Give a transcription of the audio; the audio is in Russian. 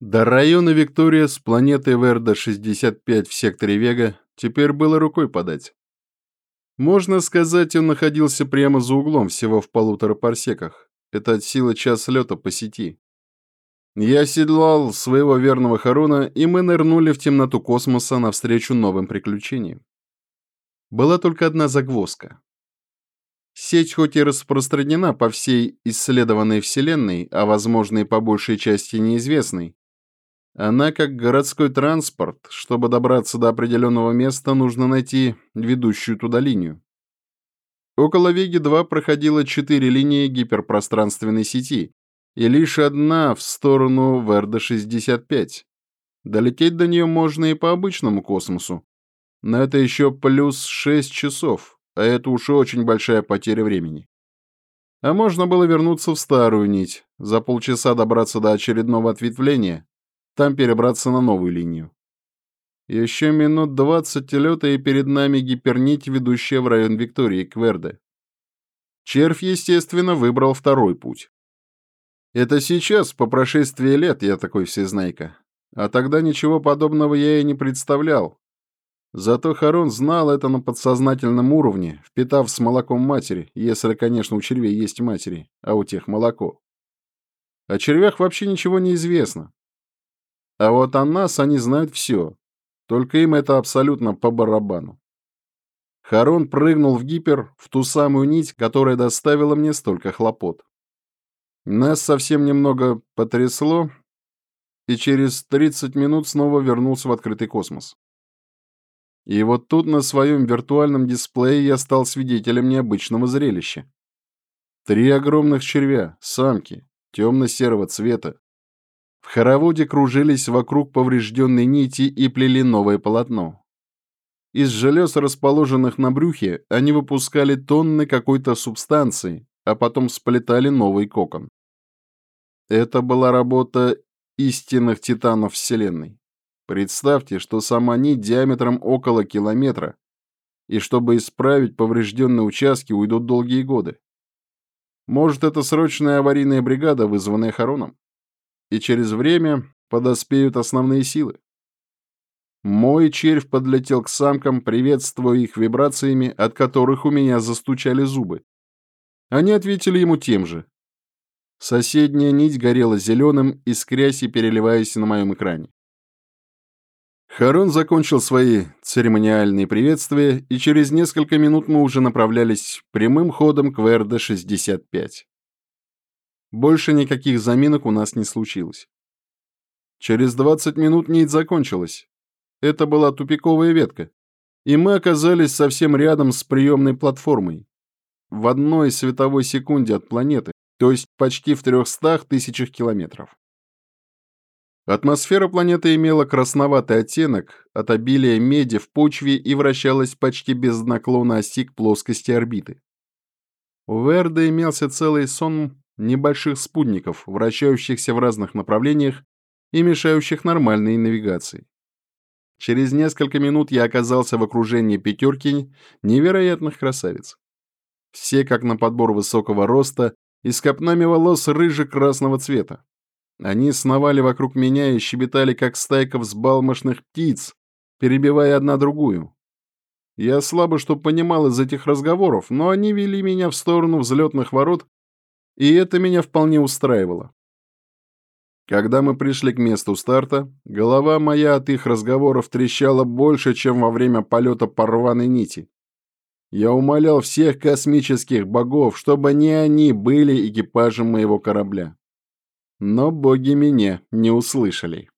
До района Виктория с планеты Верда-65 в секторе Вега теперь было рукой подать. Можно сказать, он находился прямо за углом, всего в полутора парсеках. Это от силы час лета по сети. Я оседлал своего верного Харона, и мы нырнули в темноту космоса навстречу новым приключениям. Была только одна загвоздка. Сеть хоть и распространена по всей исследованной Вселенной, а возможно и по большей части неизвестной, она как городской транспорт. Чтобы добраться до определенного места, нужно найти ведущую туда линию. Около Веги-2 проходило четыре линии гиперпространственной сети, и лишь одна в сторону Верда-65. Долететь до нее можно и по обычному космосу. Но это еще плюс 6 часов, а это уж очень большая потеря времени. А можно было вернуться в старую нить, за полчаса добраться до очередного ответвления, там перебраться на новую линию. Еще минут двадцать лета, и перед нами гипернить, ведущая в район Виктории, Кверде. Червь, естественно, выбрал второй путь. Это сейчас, по прошествии лет, я такой всезнайка. А тогда ничего подобного я и не представлял. Зато Харон знал это на подсознательном уровне, впитав с молоком матери, если, конечно, у червей есть матери, а у тех молоко. О червях вообще ничего не известно. А вот о нас они знают все. Только им это абсолютно по барабану. Харон прыгнул в гипер, в ту самую нить, которая доставила мне столько хлопот. Нас совсем немного потрясло, и через 30 минут снова вернулся в открытый космос. И вот тут на своем виртуальном дисплее я стал свидетелем необычного зрелища. Три огромных червя, самки, темно-серого цвета, в хороводе кружились вокруг поврежденной нити и плели новое полотно. Из желез, расположенных на брюхе, они выпускали тонны какой-то субстанции, а потом сплетали новый кокон. Это была работа истинных титанов Вселенной. Представьте, что сама нить диаметром около километра, и чтобы исправить поврежденные участки, уйдут долгие годы. Может, это срочная аварийная бригада, вызванная Хароном? И через время подоспеют основные силы. Мой червь подлетел к самкам, приветствуя их вибрациями, от которых у меня застучали зубы. Они ответили ему тем же. Соседняя нить горела зеленым, искрясь и переливаясь на моем экране. Харон закончил свои церемониальные приветствия, и через несколько минут мы уже направлялись прямым ходом к ВРД-65. Больше никаких заминок у нас не случилось. Через 20 минут нить закончилась. Это была тупиковая ветка, и мы оказались совсем рядом с приемной платформой. В одной световой секунде от планеты, то есть почти в 300 тысячах километров. Атмосфера планеты имела красноватый оттенок от обилия меди в почве и вращалась почти без наклона оси к плоскости орбиты. У Верда имелся целый сон небольших спутников, вращающихся в разных направлениях и мешающих нормальной навигации. Через несколько минут я оказался в окружении пятерки невероятных красавиц. Все как на подбор высокого роста и с копнами волос рыже-красного цвета. Они сновали вокруг меня и щебетали, как стайка взбалмошных птиц, перебивая одна другую. Я слабо что понимал из этих разговоров, но они вели меня в сторону взлетных ворот и это меня вполне устраивало. Когда мы пришли к месту старта, голова моя от их разговоров трещала больше, чем во время полета по рваной нити. Я умолял всех космических богов, чтобы не они были экипажем моего корабля. Но боги меня не услышали.